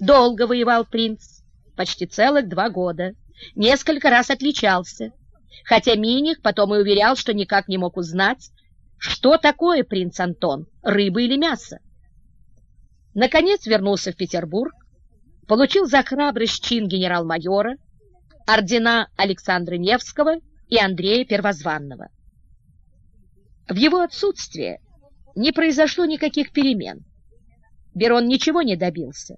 Долго воевал принц, почти целых два года, несколько раз отличался, хотя Миних потом и уверял, что никак не мог узнать, что такое принц Антон, рыба или мясо. Наконец вернулся в Петербург, получил за храбрость чин генерал-майора, ордена Александра Невского и Андрея Первозванного. В его отсутствие не произошло никаких перемен. Берон ничего не добился.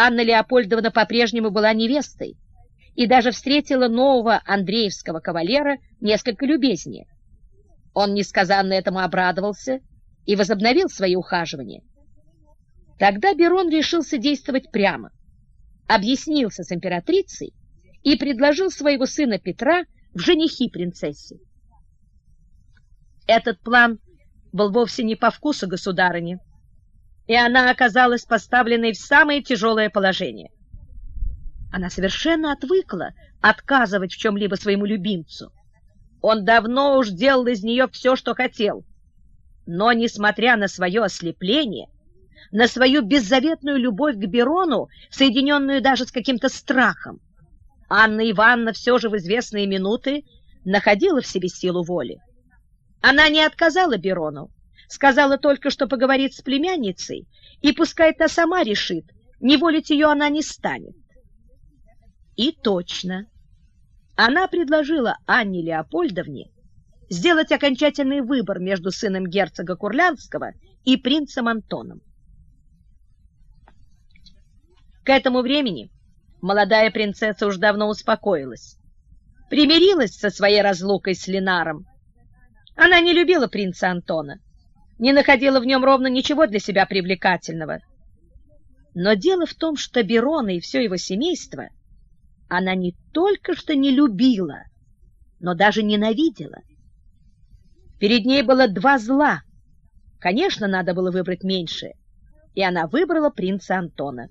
Анна Леопольдовна по-прежнему была невестой и даже встретила нового Андреевского кавалера несколько любезнее. Он несказанно этому обрадовался и возобновил свои ухаживания. Тогда Берон решился действовать прямо, объяснился с императрицей и предложил своего сына Петра в женихи принцессе. Этот план был вовсе не по вкусу государыни, и она оказалась поставленной в самое тяжелое положение. Она совершенно отвыкла отказывать в чем-либо своему любимцу. Он давно уж делал из нее все, что хотел. Но, несмотря на свое ослепление, на свою беззаветную любовь к Берону, соединенную даже с каким-то страхом, Анна Ивановна все же в известные минуты находила в себе силу воли. Она не отказала Берону, сказала только, что поговорит с племянницей, и пускай та сама решит, не волить ее она не станет. И точно. Она предложила Анне Леопольдовне сделать окончательный выбор между сыном герцога Курлянского и принцем Антоном. К этому времени молодая принцесса уж давно успокоилась, примирилась со своей разлукой с Ленаром она не любила принца Антона, не находила в нем ровно ничего для себя привлекательного. Но дело в том, что Берона и все его семейство она не только что не любила, но даже ненавидела. Перед ней было два зла. Конечно, надо было выбрать меньшее, и она выбрала принца Антона.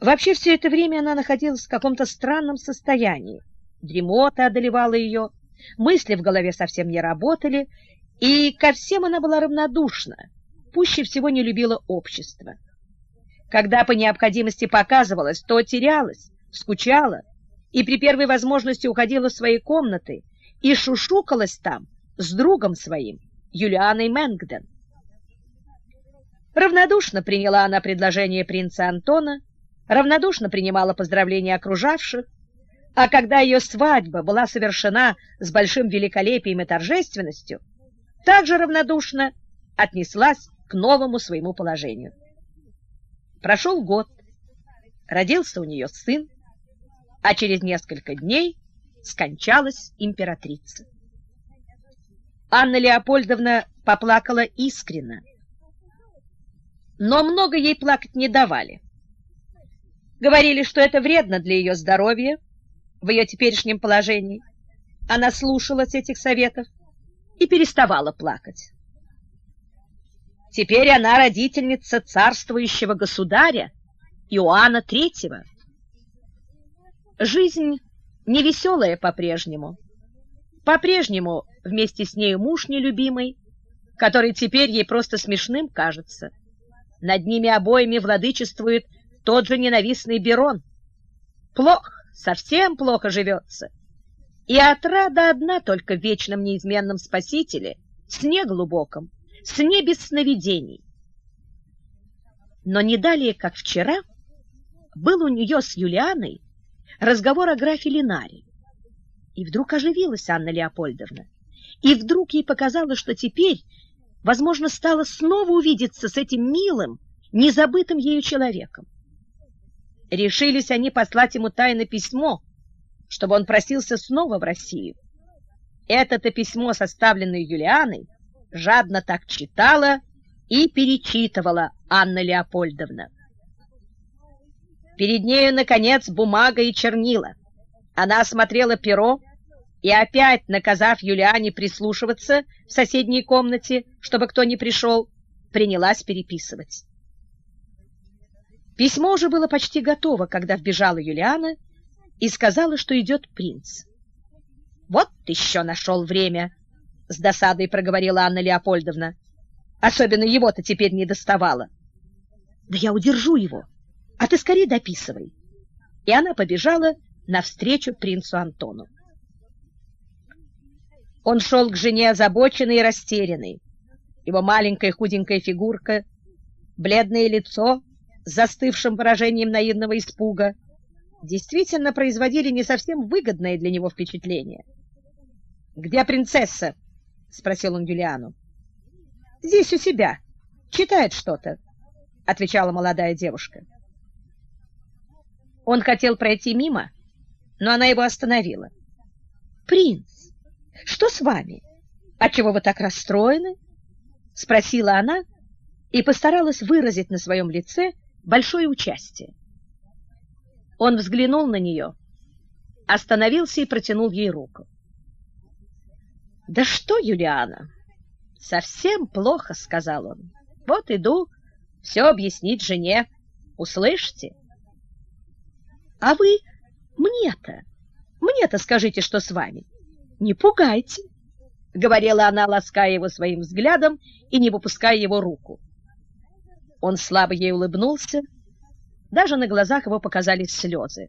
Вообще все это время она находилась в каком-то странном состоянии. Дремота одолевала ее, мысли в голове совсем не работали, и ко всем она была равнодушна, пуще всего не любила общество. Когда по необходимости показывалась, то терялась, скучала и при первой возможности уходила в свои комнаты и шушукалась там с другом своим, Юлианой Мэнгден. Равнодушно приняла она предложение принца Антона, равнодушно принимала поздравления окружавших, а когда ее свадьба была совершена с большим великолепием и торжественностью, также равнодушно отнеслась к новому своему положению. Прошел год, родился у нее сын, а через несколько дней скончалась императрица. Анна Леопольдовна поплакала искренно, но много ей плакать не давали. Говорили, что это вредно для ее здоровья, в ее теперешнем положении. Она слушалась этих советов и переставала плакать. Теперь она родительница царствующего государя Иоанна III. Жизнь невеселая по-прежнему. По-прежнему вместе с нею муж нелюбимый, который теперь ей просто смешным кажется. Над ними обоими владычествует тот же ненавистный Берон. Плохо, совсем плохо живется. И отрада одна только в вечном неизменном спасителе, сне глубоком, сне без сновидений. Но не далее, как вчера, был у нее с Юлианой разговор о графе Линаре. И вдруг оживилась Анна Леопольдовна. И вдруг ей показалось, что теперь, возможно, стало снова увидеться с этим милым, незабытым ею человеком. Решились они послать ему тайное письмо, чтобы он просился снова в Россию. Это-то письмо, составленное Юлианой, жадно так читала и перечитывала Анна Леопольдовна. Перед нею, наконец, бумага и чернила. Она осмотрела перо и опять, наказав Юлиане прислушиваться в соседней комнате, чтобы кто не пришел, принялась переписывать. Письмо уже было почти готово, когда вбежала Юлиана и сказала, что идет принц. «Вот еще нашел время!» — с досадой проговорила Анна Леопольдовна. «Особенно его-то теперь не доставало». Да я удержу его, а ты скорее дописывай. И она побежала навстречу принцу Антону. Он шел к жене озабоченный и растерянный. Его маленькая худенькая фигурка, бледное лицо с застывшим выражением наивного испуга действительно производили не совсем выгодное для него впечатление. «Где принцесса?» — спросил он Юлиану. «Здесь у себя. Читает что-то», — отвечала молодая девушка. Он хотел пройти мимо, но она его остановила. «Принц, что с вами? Отчего вы так расстроены?» — спросила она и постаралась выразить на своем лице большое участие. Он взглянул на нее, остановился и протянул ей руку. «Да что, Юлиана, совсем плохо», — сказал он. «Вот иду все объяснить жене. Услышите?» «А вы мне-то, мне-то скажите, что с вами. Не пугайте», — говорила она, лаская его своим взглядом и не выпуская его руку. Он слабо ей улыбнулся, даже на глазах его показались слезы.